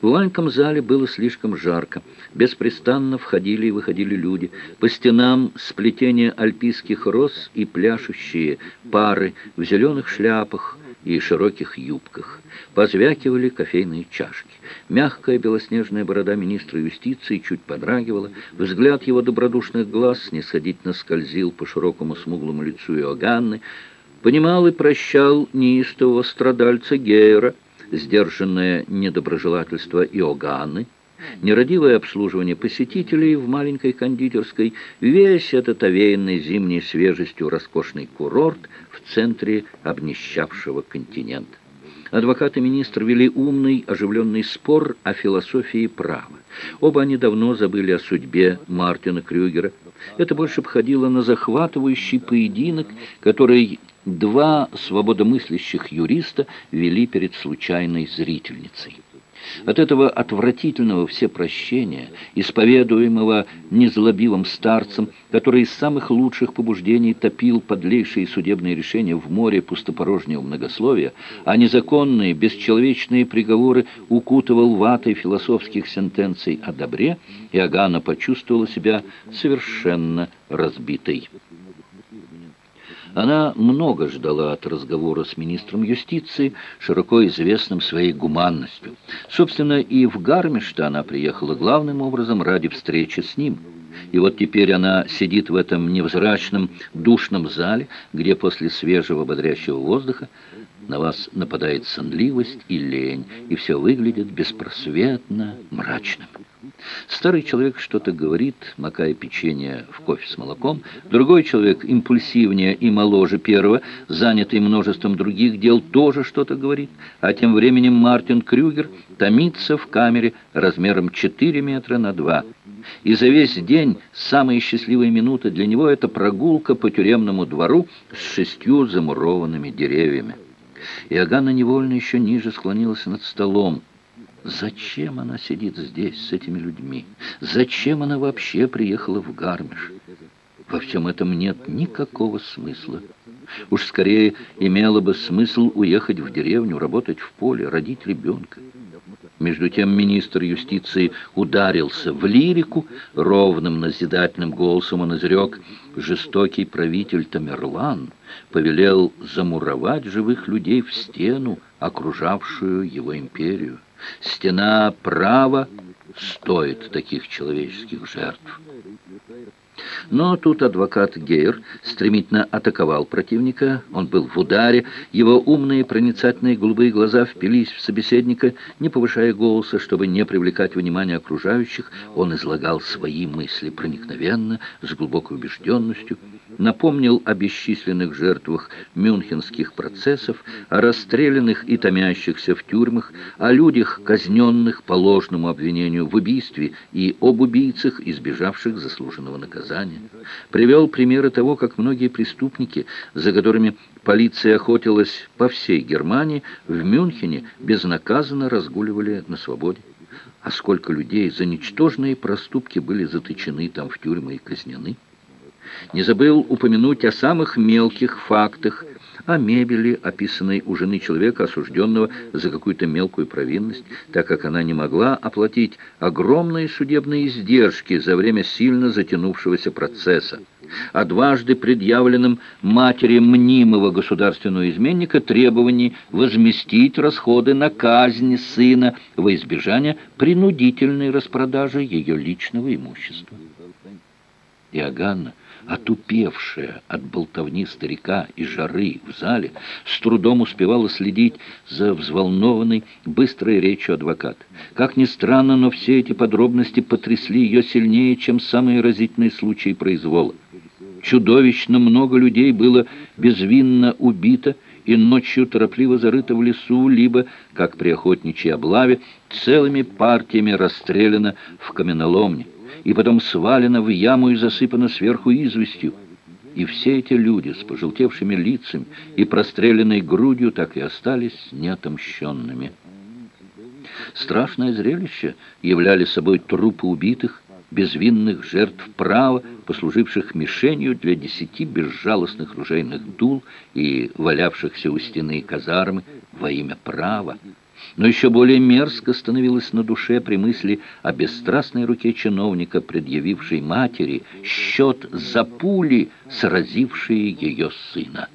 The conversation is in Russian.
В маленьком зале было слишком жарко. Беспрестанно входили и выходили люди. По стенам сплетение альпийских роз и пляшущие пары в зеленых шляпах и широких юбках. Позвякивали кофейные чашки. Мягкая белоснежная борода министра юстиции чуть подрагивала. Взгляд его добродушных глаз снисходительно скользил по широкому смуглому лицу Иоганны. Понимал и прощал неистового страдальца Гейра, сдержанное недоброжелательство Иоганны, нерадивое обслуживание посетителей в маленькой кондитерской, весь этот овеянный зимней свежестью роскошный курорт в центре обнищавшего континента. Адвокат и министр вели умный, оживленный спор о философии права. Оба они давно забыли о судьбе Мартина Крюгера. Это больше походило на захватывающий поединок, который два свободомыслящих юриста вели перед случайной зрительницей. От этого отвратительного всепрощения, исповедуемого незлобивым старцем, который из самых лучших побуждений топил подлейшие судебные решения в море пустопорожнего многословия, а незаконные, бесчеловечные приговоры укутывал ватой философских сентенций о добре, Иоганна почувствовала себя совершенно разбитой. Она много ждала от разговора с министром юстиции, широко известным своей гуманностью. Собственно, и в Гармишта она приехала главным образом ради встречи с ним. И вот теперь она сидит в этом невзрачном душном зале, где после свежего бодрящего воздуха на вас нападает сонливость и лень, и все выглядит беспросветно мрачным. Старый человек что-то говорит, макая печенье в кофе с молоком. Другой человек, импульсивнее и моложе первого, занятый множеством других дел, тоже что-то говорит. А тем временем Мартин Крюгер томится в камере размером 4 метра на 2. И за весь день самые счастливые минуты для него – это прогулка по тюремному двору с шестью замурованными деревьями. Иоганна невольно еще ниже склонилась над столом. Зачем она сидит здесь с этими людьми? Зачем она вообще приехала в Гармиш? Во всем этом нет никакого смысла. Уж скорее имело бы смысл уехать в деревню, работать в поле, родить ребенка. Между тем министр юстиции ударился в лирику, ровным назидательным голосом он изрек, жестокий правитель Тамерлан повелел замуровать живых людей в стену, окружавшую его империю. Стена права стоит таких человеческих жертв. Но тут адвокат Гейр стремительно атаковал противника. Он был в ударе. Его умные проницательные голубые глаза впились в собеседника, не повышая голоса, чтобы не привлекать внимание окружающих. Он излагал свои мысли проникновенно, с глубокой убежденностью напомнил о бесчисленных жертвах мюнхенских процессов, о расстрелянных и томящихся в тюрьмах, о людях, казненных по ложному обвинению в убийстве и об убийцах, избежавших заслуженного наказания. Привел примеры того, как многие преступники, за которыми полиция охотилась по всей Германии, в Мюнхене безнаказанно разгуливали на свободе. А сколько людей за ничтожные проступки были заточены там в тюрьмы и казнены. Не забыл упомянуть о самых мелких фактах, о мебели, описанной у жены человека, осужденного за какую-то мелкую провинность, так как она не могла оплатить огромные судебные издержки за время сильно затянувшегося процесса, о дважды предъявленном матери мнимого государственного изменника требовании возместить расходы на казнь сына во избежание принудительной распродажи ее личного имущества. Иоганна отупевшая от болтовни старика и жары в зале, с трудом успевала следить за взволнованной, быстрой речью адвоката. Как ни странно, но все эти подробности потрясли ее сильнее, чем самые разительные случаи произвола. Чудовищно много людей было безвинно убито, и ночью торопливо зарыто в лесу, либо, как при охотничьей облаве, целыми партиями расстреляно в каменоломне и потом свалена в яму и засыпана сверху известью. И все эти люди с пожелтевшими лицами и простреленной грудью так и остались неотомщенными. Страшное зрелище являли собой трупы убитых, безвинных жертв права, послуживших мишенью для десяти безжалостных ружейных дул и валявшихся у стены казармы во имя права. Но еще более мерзко становилось на душе при мысли о бесстрастной руке чиновника, предъявившей матери счет за пули, сразившие ее сына.